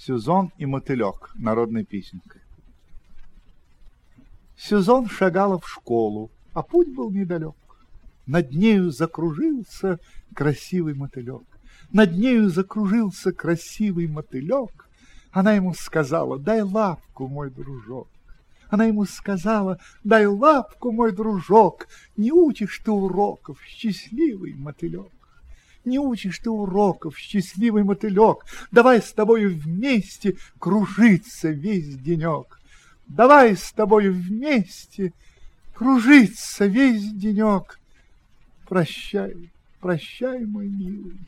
Сюзон и мотылек. Народная песенка. Сюзон шагала в школу, а путь был недалек. Над нею закружился красивый мотылек. Над нею закружился красивый мотылек. Она ему сказала, дай лапку, мой дружок. Она ему сказала, дай лапку, мой дружок, не учишь ты уроков, счастливый мотылек. Не учишь ты уроков, счастливый мотылек, давай с тобою вместе кружиться весь денек. Давай с тобою вместе кружиться весь денек. Прощай, прощай, мой милый.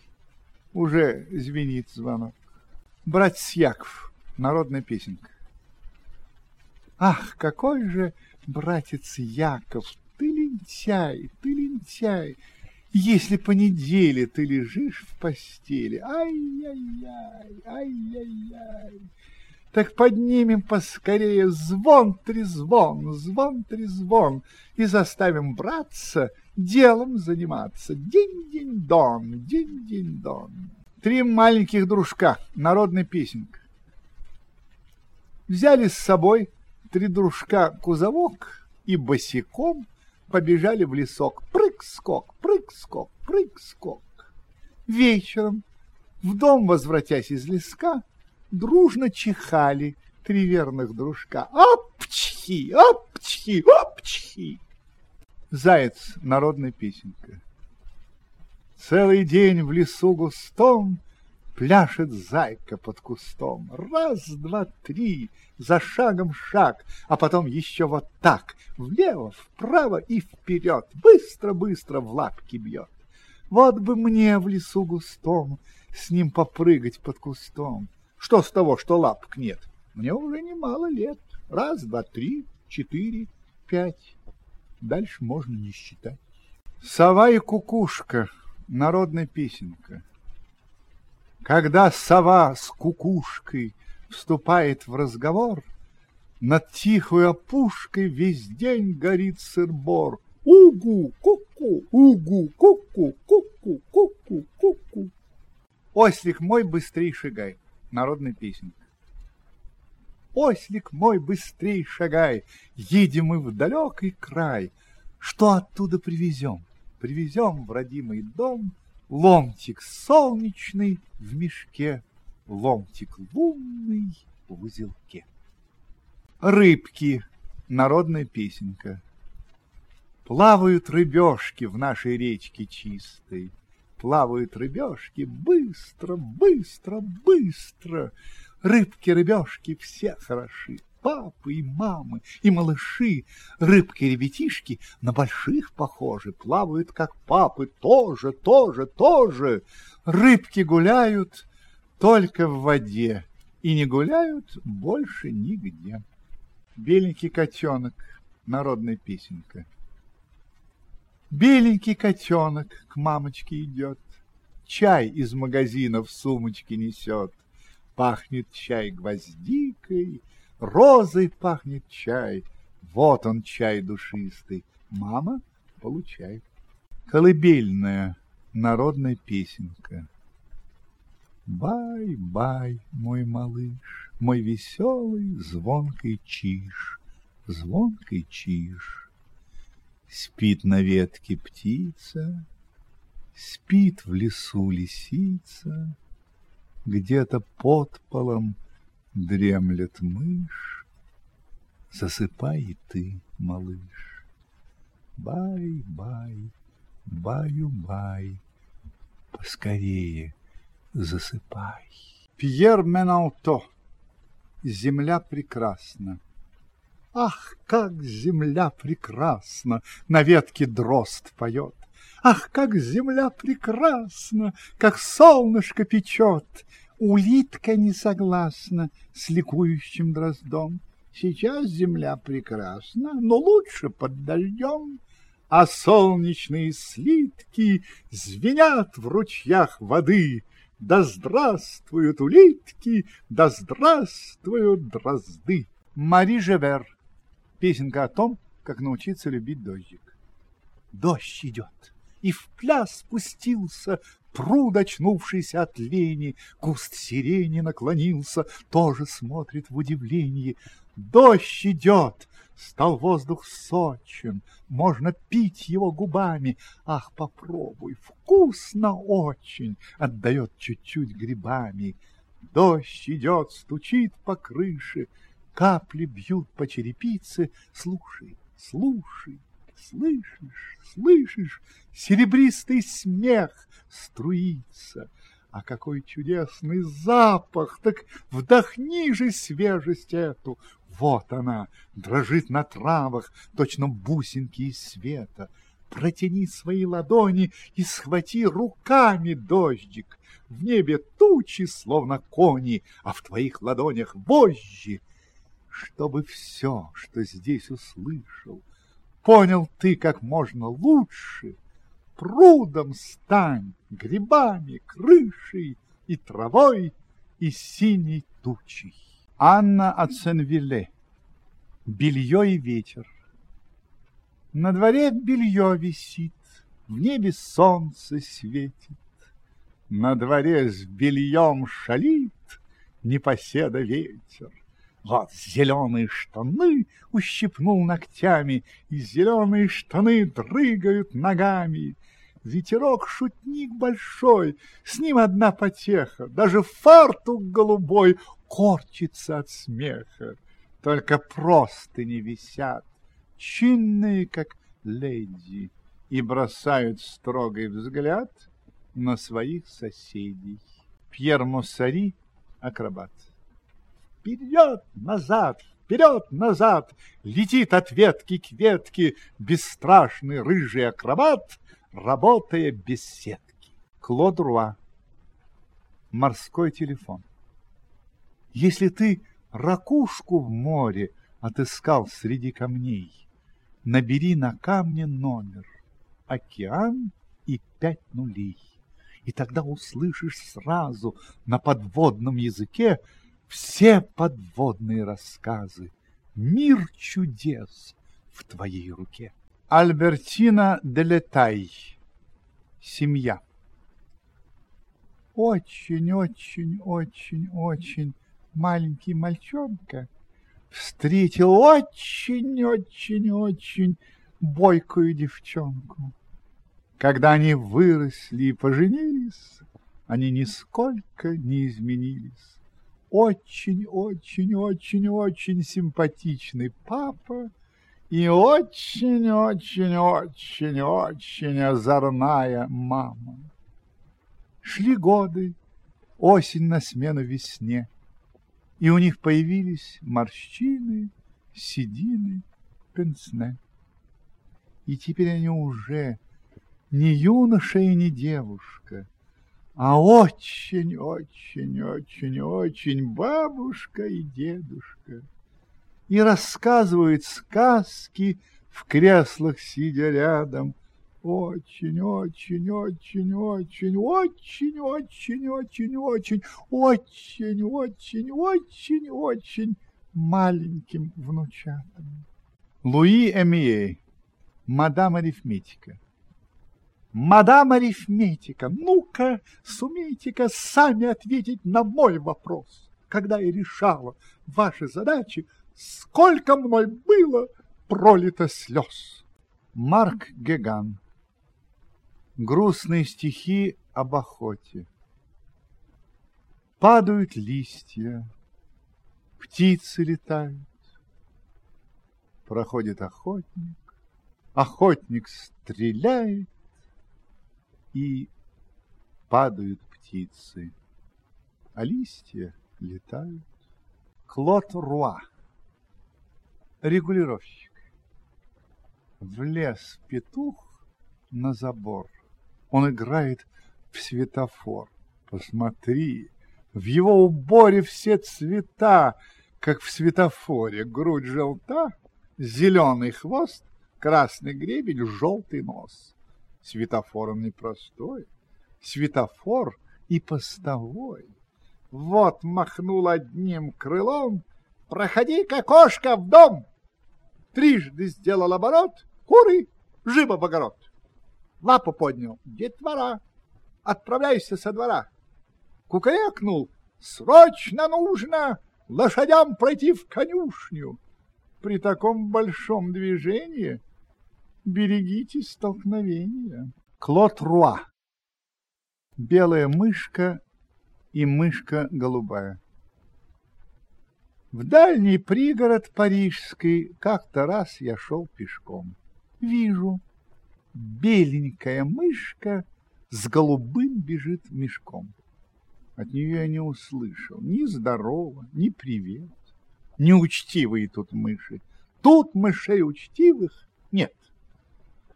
Уже звенит звонок. Братец Яков, народная песенка. Ах, какой же, братец Яков, ты лентяй, ты лентяй, если по неделе ты лежишь в постели. Ай-яй-яй, ай-яй-яй. Так поднимем поскорее звон-трезвон, звон-трезвон и заставим браться делом заниматься. День-день-дон, день-день-дон. Три маленьких дружка, народная песенка. Взяли с собой три дружка кузовок и босиком побежали в лесок. Прыг-скок, прыг-скок, прыг-скок. Вечером, в дом возвратясь из леска, дружно чихали три верных дружка. Апчхи, апчхи, апчхи. Заяц, народная песенка. Целый день в лесу густом Пляшет зайка под кустом. Раз, два, три, за шагом шаг, а потом еще вот так, влево, вправо и вперед, быстро-быстро в лапки бьет. Вот бы мне в лесу густом с ним попрыгать под кустом. Что с того, что лапок нет? Мне уже немало лет. Раз, два, три, четыре, пять. Дальше можно не считать. Сова и кукушка. Народная песенка. Когда сова с кукушкой вступает в разговор, Над тихой опушкой весь день горит сыр-бор. Угу, ку-ку, угу, ку-ку, ку-ку, ку-ку, ку-ку. Ослик мой быстрей шагай. Народная песенка. Ослик мой быстрей шагай, едем мы в далекий край. Что оттуда привезем? Привезем в родимый дом Ломтик солнечный в мешке, Ломтик лунный в узелке. Рыбки. Народная песенка. Плавают рыбешки в нашей речке чистой. Плавают рыбешки быстро, быстро, быстро. Рыбки-рыбешки все хороши папы и мамы, и малыши. Рыбки-ребятишки на больших похожи, плавают, как папы, тоже, тоже, тоже. Рыбки гуляют только в воде и не гуляют больше нигде. Беленький котенок, народная песенка. Беленький котенок к мамочке идет, Чай из магазина в сумочке несет. Пахнет чай гвоздикой, розой пахнет чай. Вот он, чай душистый. Мама, получай. Колыбельная народная песенка. Бай-бай, мой малыш, мой веселый звонкий чиж, звонкий чиж. Спит на ветке птица, спит в лесу лисица, где-то под полом Дремлет мышь, засыпай и ты, малыш. Бай-бай, баю-бай, поскорее засыпай. Пьер Меналто. Земля прекрасна. Ах, как земля прекрасна! На ветке дрозд поет. Ах, как земля прекрасна, как солнышко печет! Улитка не согласна с ликующим дроздом. Сейчас земля прекрасна, но лучше под дождем, А солнечные слитки звенят в ручьях воды. Да здравствуют улитки, да здравствуют дрозды. Мари Жевер. Песенка о том, как научиться любить дождик. Дождь идет, и в пляс спустился Пруд, очнувшийся от лени, куст сирени наклонился, тоже смотрит в удивлении. Дождь идет, стал воздух сочен, можно пить его губами. Ах, попробуй, вкусно очень, отдает чуть-чуть грибами. Дождь идет, стучит по крыше, капли бьют по черепице. Слушай, слушай, слышишь, слышишь, серебристый смех струится. А какой чудесный запах! Так вдохни же свежесть эту! Вот она, дрожит на травах, точно бусинки из света. Протяни свои ладони и схвати руками дождик. В небе тучи, словно кони, а в твоих ладонях вожжи. Чтобы все, что здесь услышал, понял ты как можно лучше, прудом стань, грибами, крышей и травой, и синей тучей. Анна от Сен-Вилле. Белье и ветер. На дворе белье висит, в небе солнце светит. На дворе с бельем шалит непоседа ветер. Вот зеленые штаны ущипнул ногтями, И зеленые штаны дрыгают ногами. Ветерок шутник большой, с ним одна потеха, Даже фартук голубой корчится от смеха. Только просто не висят, чинные, как леди, И бросают строгий взгляд на своих соседей. Пьер Моссари, акробат. Вперед, назад, вперед, назад, Летит от ветки к ветке Бесстрашный рыжий акробат, Работая без сетки. Клод Руа. Морской телефон. Если ты ракушку в море Отыскал среди камней, Набери на камне номер Океан и пять нулей. И тогда услышишь сразу на подводном языке все подводные рассказы, мир чудес в твоей руке. Альбертина Делетай. Семья. Очень-очень-очень-очень маленький мальчонка встретил очень-очень-очень бойкую девчонку. Когда они выросли и поженились, они нисколько не изменились очень-очень-очень-очень симпатичный папа и очень-очень-очень-очень озорная мама. Шли годы, осень на смену весне, и у них появились морщины, седины, пенсне. И теперь они уже не юноша и не девушка, а очень-очень-очень-очень бабушка и дедушка. И рассказывают сказки в креслах, сидя рядом. Очень-очень-очень-очень-очень-очень-очень-очень-очень-очень маленьким внучатам. Луи Эмией, мадам арифметика. Мадам арифметика, ну-ка, сумейте-ка сами ответить на мой вопрос. Когда я решала ваши задачи, сколько мной было пролито слез. Марк Геган. Грустные стихи об охоте. Падают листья, птицы летают. Проходит охотник, охотник стреляет, и падают птицы, а листья летают. Клод Руа, регулировщик. Влез петух на забор. Он играет в светофор. Посмотри, в его уборе все цвета, как в светофоре. Грудь желта, зеленый хвост, красный гребень, желтый нос. Светофор он непростой, светофор и постовой. Вот махнул одним крылом, проходи-ка, кошка, в дом. Трижды сделал оборот, куры, живо в огород. Лапу поднял, детвора, отправляйся со двора. Кукарекнул, срочно нужно лошадям пройти в конюшню. При таком большом движении берегите столкновения. Клод Руа. Белая мышка и мышка голубая. В дальний пригород парижский как-то раз я шел пешком. Вижу, беленькая мышка с голубым бежит мешком. От нее я не услышал ни здорово, ни привет. Неучтивые тут мыши. Тут мышей учтивых.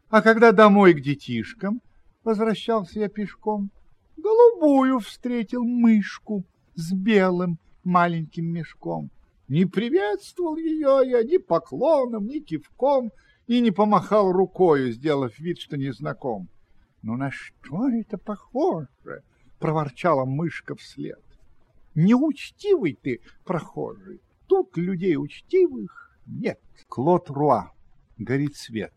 А когда домой к детишкам возвращался я пешком, голубую встретил мышку с белым маленьким мешком. Не приветствовал ее я ни поклоном, ни кивком и не помахал рукою, сделав вид, что не знаком. «Ну на что это похоже?» — проворчала мышка вслед. «Неучтивый ты, прохожий, тут людей учтивых нет». Клод Руа. Горит свет.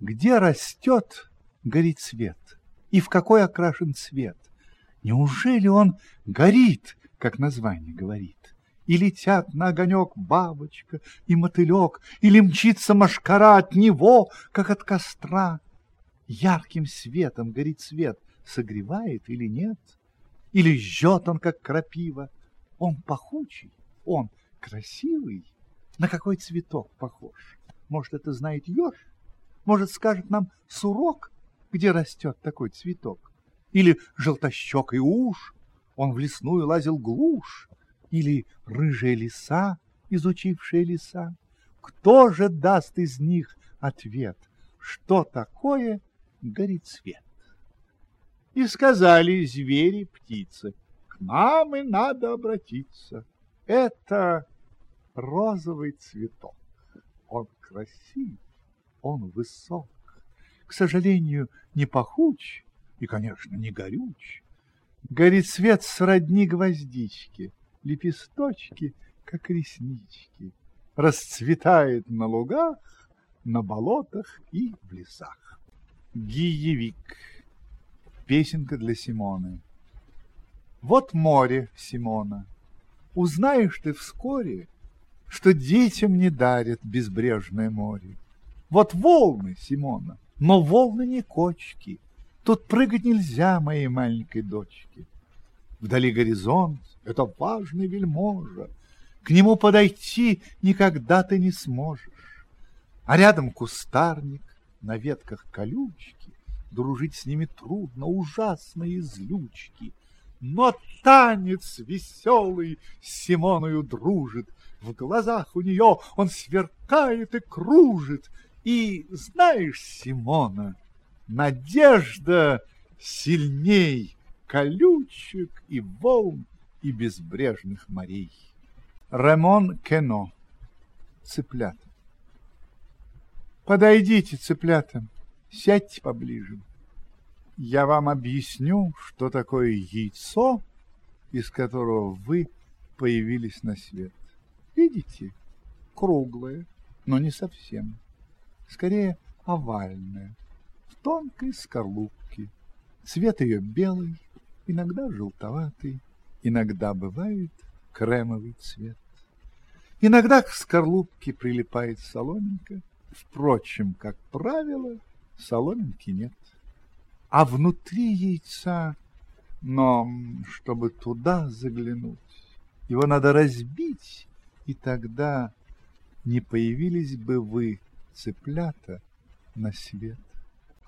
Где растет, горит свет, и в какой окрашен цвет? Неужели он горит, как название говорит? И летят на огонек бабочка и мотылек, Или мчится машкара от него, как от костра? Ярким светом горит свет, согревает или нет? Или жжет он, как крапива? Он пахучий, он красивый, на какой цветок похож? Может, это знает еж? Может, скажет нам сурок, где растет такой цветок? Или желтощекой уж, он в лесную лазил глушь? Или рыжая лиса, изучившая леса? Кто же даст из них ответ, что такое горит свет? И сказали звери, птицы, к нам и надо обратиться. Это розовый цветок. Он красив, он высок, к сожалению, не пахуч и, конечно, не горюч. Горит свет сродни гвоздички, лепесточки, как реснички, расцветает на лугах, на болотах и в лесах. Гиевик. Песенка для Симоны. Вот море, Симона. Узнаешь ты вскоре, что детям не дарят безбрежное море. Вот волны, Симона, но волны не кочки. Тут прыгать нельзя моей маленькой дочке. Вдали горизонт, это важный вельможа. К нему подойти никогда ты не сможешь. А рядом кустарник, на ветках колючки, Дружить с ними трудно, ужасные злючки. Но танец веселый с Симоною дружит, В глазах у нее он сверкает и кружит. И знаешь, Симона, надежда сильней колючек и волн и безбрежных морей. Ремон Кено. Цыплята. Подойдите, цыплята, сядьте поближе. Я вам объясню, что такое яйцо, из которого вы появились на свет. Видите? Круглое, но не совсем. Скорее, овальное, в тонкой скорлупке. Цвет ее белый, иногда желтоватый, иногда бывает кремовый цвет. Иногда к скорлупке прилипает соломинка, впрочем, как правило, соломинки нет. А внутри яйца, но чтобы туда заглянуть, его надо разбить, и тогда не появились бы вы, цыплята, на свет.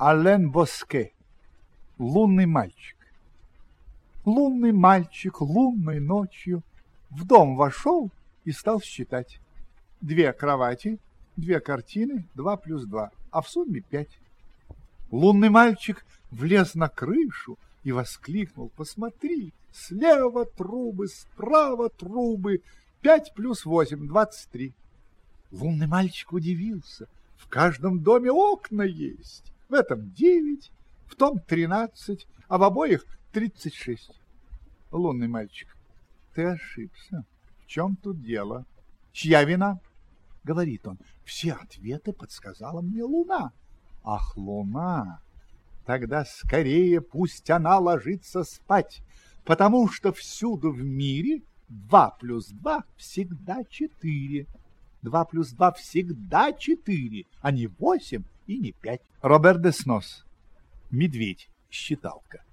Ален Боске, лунный мальчик. Лунный мальчик лунной ночью в дом вошел и стал считать. Две кровати, две картины, два плюс два, а в сумме пять. Лунный мальчик влез на крышу и воскликнул, посмотри, слева трубы, справа трубы, пять плюс восемь, двадцать три. Лунный мальчик удивился, в каждом доме окна есть, в этом девять, в том тринадцать, а в обоих тридцать шесть. Лунный мальчик, ты ошибся. В чем тут дело? Чья вина? Говорит он, все ответы подсказала мне луна. Ах, луна, Тогда скорее пусть она ложится спать, потому что всюду в мире два плюс два всегда четыре. Два плюс два всегда четыре, а не восемь и не пять. Роберт Деснос. Медведь. Считалка.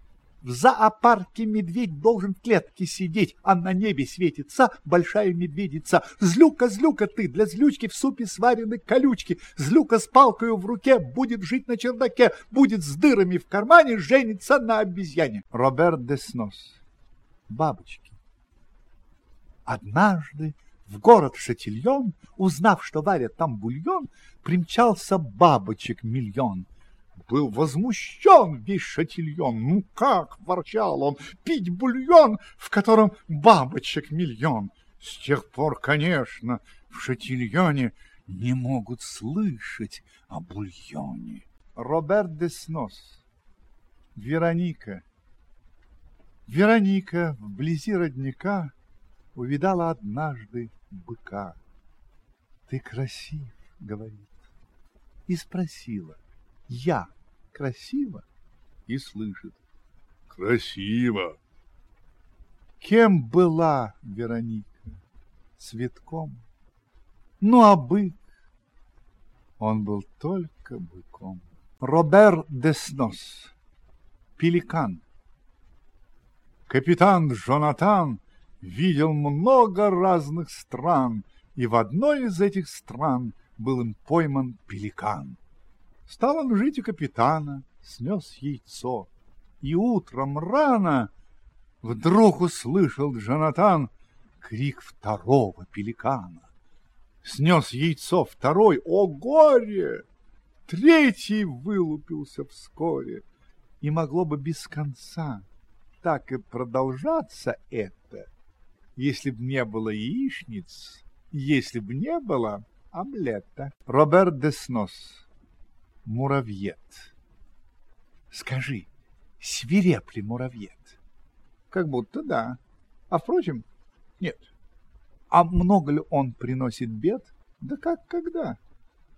В зоопарке медведь должен в клетке сидеть, а на небе светится большая медведица. Злюка, злюка ты, для злючки в супе сварены колючки. Злюка с палкою в руке будет жить на чердаке, будет с дырами в кармане жениться на обезьяне. Роберт Деснос. Бабочки. Однажды в город Шатильон, узнав, что варят там бульон, примчался бабочек миллион — был возмущен весь шатильон. Ну как, ворчал он, пить бульон, в котором бабочек миллион. С тех пор, конечно, в шатильоне не могут слышать о бульоне. Роберт Деснос. Вероника. Вероника вблизи родника увидала однажды быка. Ты красив, говорит, и спросила — я красиво и слышит. Красиво. Кем была Вероника? Цветком. Ну, а бык? Он был только быком. Робер Деснос. Пеликан. Капитан Джонатан видел много разных стран, и в одной из этих стран был им пойман пеликан. Стал он жить у капитана, снес яйцо. И утром рано вдруг услышал Джонатан крик второго пеликана. Снес яйцо второй, о горе! Третий вылупился вскоре. И могло бы без конца так и продолжаться это, если б не было яичниц, если б не было омлета. Роберт Деснос муравьед. Скажи, свиреп ли муравьед? Как будто да. А впрочем, нет. А много ли он приносит бед? Да как когда?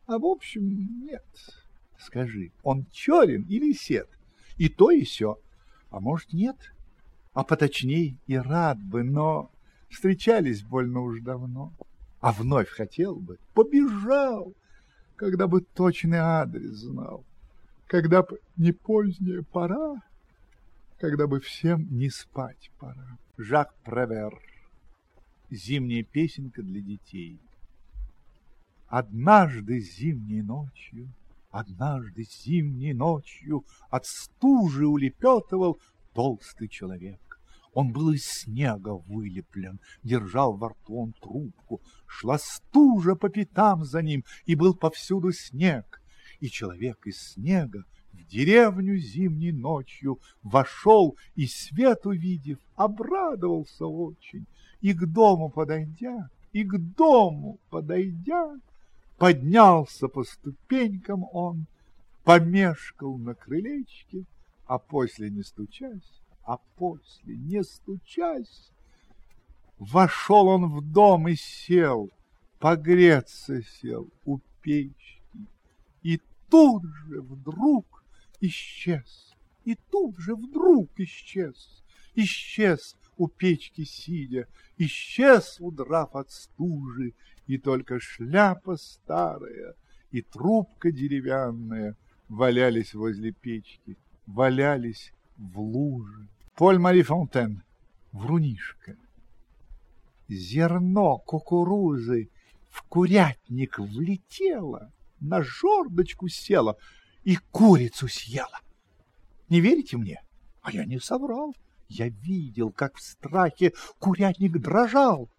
А в общем, нет. Скажи, он черен или сед? И то, и сё. А может, нет? А поточней и рад бы, но встречались больно уж давно. А вновь хотел бы, побежал, когда бы точный адрес знал, когда бы не поздняя пора, когда бы всем не спать пора. Жак Превер. Зимняя песенка для детей. Однажды зимней ночью, однажды зимней ночью от стужи улепетывал толстый человек. Он был из снега вылеплен, держал во рту он трубку. Шла стужа по пятам за ним, и был повсюду снег. И человек из снега в деревню зимней ночью вошел и свет увидев, обрадовался очень. И к дому подойдя, и к дому подойдя, поднялся по ступенькам он, помешкал на крылечке, а после, не стучась, а после, не стучась, вошел он в дом и сел, погреться сел у печки, и тут же вдруг исчез, и тут же вдруг исчез, исчез у печки сидя, исчез, удрав от стужи, и только шляпа старая и трубка деревянная валялись возле печки, валялись в луже. Поль Мари Фонтен, Врунишка. Зерно кукурузы в курятник влетело, на жердочку села и курицу съела. Не верите мне? А я не соврал. Я видел, как в страхе курятник дрожал.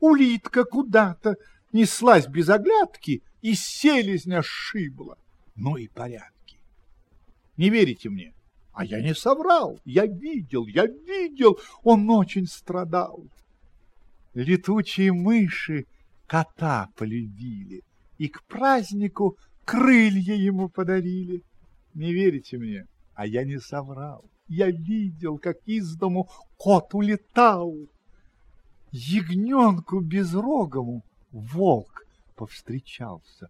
Улитка куда-то неслась без оглядки и селезня сшибла. Ну и порядки. Не верите мне? А я не соврал, я видел, я видел, он очень страдал. Летучие мыши кота полюбили и к празднику крылья ему подарили. Не верите мне? А я не соврал. Я видел, как из дому кот улетал. Ягненку безрогому волк повстречался.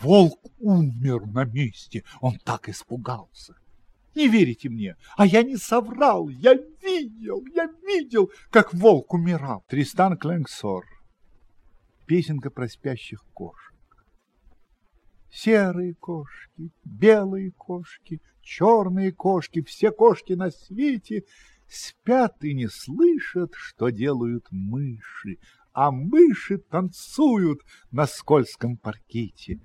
Волк умер на месте, он так испугался. Не верите мне? А я не соврал. Я видел, я видел, как волк умирал. Тристан Кленксор. Песенка про спящих кошек. Серые кошки, белые кошки, черные кошки, все кошки на свете спят и не слышат, что делают мыши, а мыши танцуют на скользком паркете.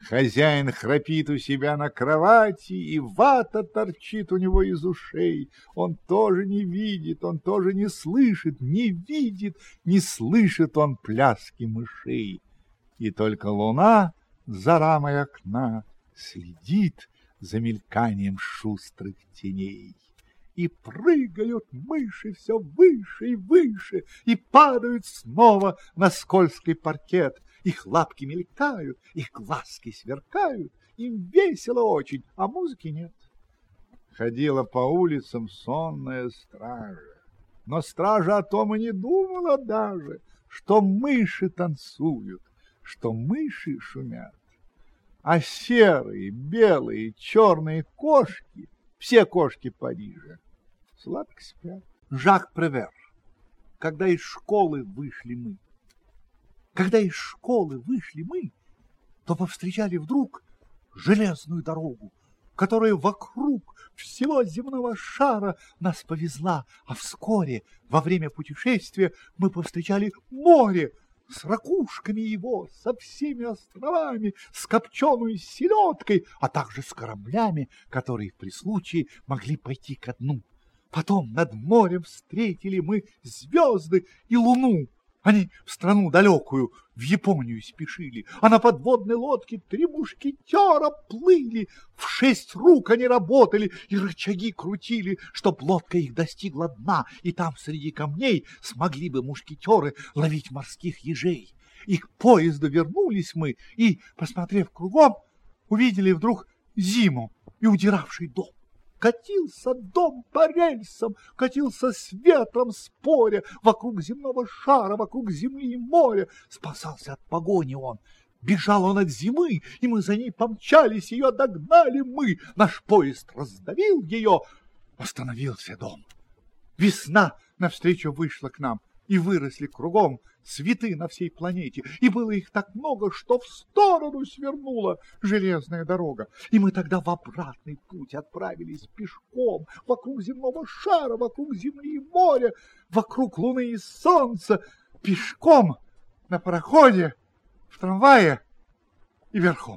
Хозяин храпит у себя на кровати, и вата торчит у него из ушей. Он тоже не видит, он тоже не слышит, не видит, не слышит он пляски мышей. И только луна за рамой окна следит за мельканием шустрых теней. И прыгают мыши все выше и выше, и падают снова на скользкий паркет — их лапки мелькают, их глазки сверкают, им весело очень, а музыки нет. Ходила по улицам сонная стража, но стража о том и не думала даже, что мыши танцуют, что мыши шумят. А серые, белые, черные кошки, все кошки Парижа, сладко спят. Жак Превер, когда из школы вышли мы, когда из школы вышли мы, то повстречали вдруг железную дорогу, которая вокруг всего земного шара нас повезла, а вскоре, во время путешествия, мы повстречали море с ракушками его, со всеми островами, с копченой селедкой, а также с кораблями, которые при случае могли пойти ко дну. Потом над морем встретили мы звезды и луну, они в страну далекую, в Японию спешили, а на подводной лодке три мушкетера плыли. В шесть рук они работали и рычаги крутили, чтоб лодка их достигла дна, и там среди камней смогли бы мушкетеры ловить морских ежей. И к поезду вернулись мы, и, посмотрев кругом, увидели вдруг зиму и удиравший дом. Катился дом по рельсам, катился с ветром споря, вокруг земного шара, вокруг земли и моря. Спасался от погони он. Бежал он от зимы, и мы за ней помчались, ее догнали мы. Наш поезд раздавил ее, остановился дом. Весна навстречу вышла к нам, и выросли кругом цветы на всей планете, и было их так много, что в сторону свернула железная дорога. И мы тогда в обратный путь отправились пешком вокруг земного шара, вокруг земли и моря, вокруг луны и солнца, пешком на пароходе, в трамвае и верхом.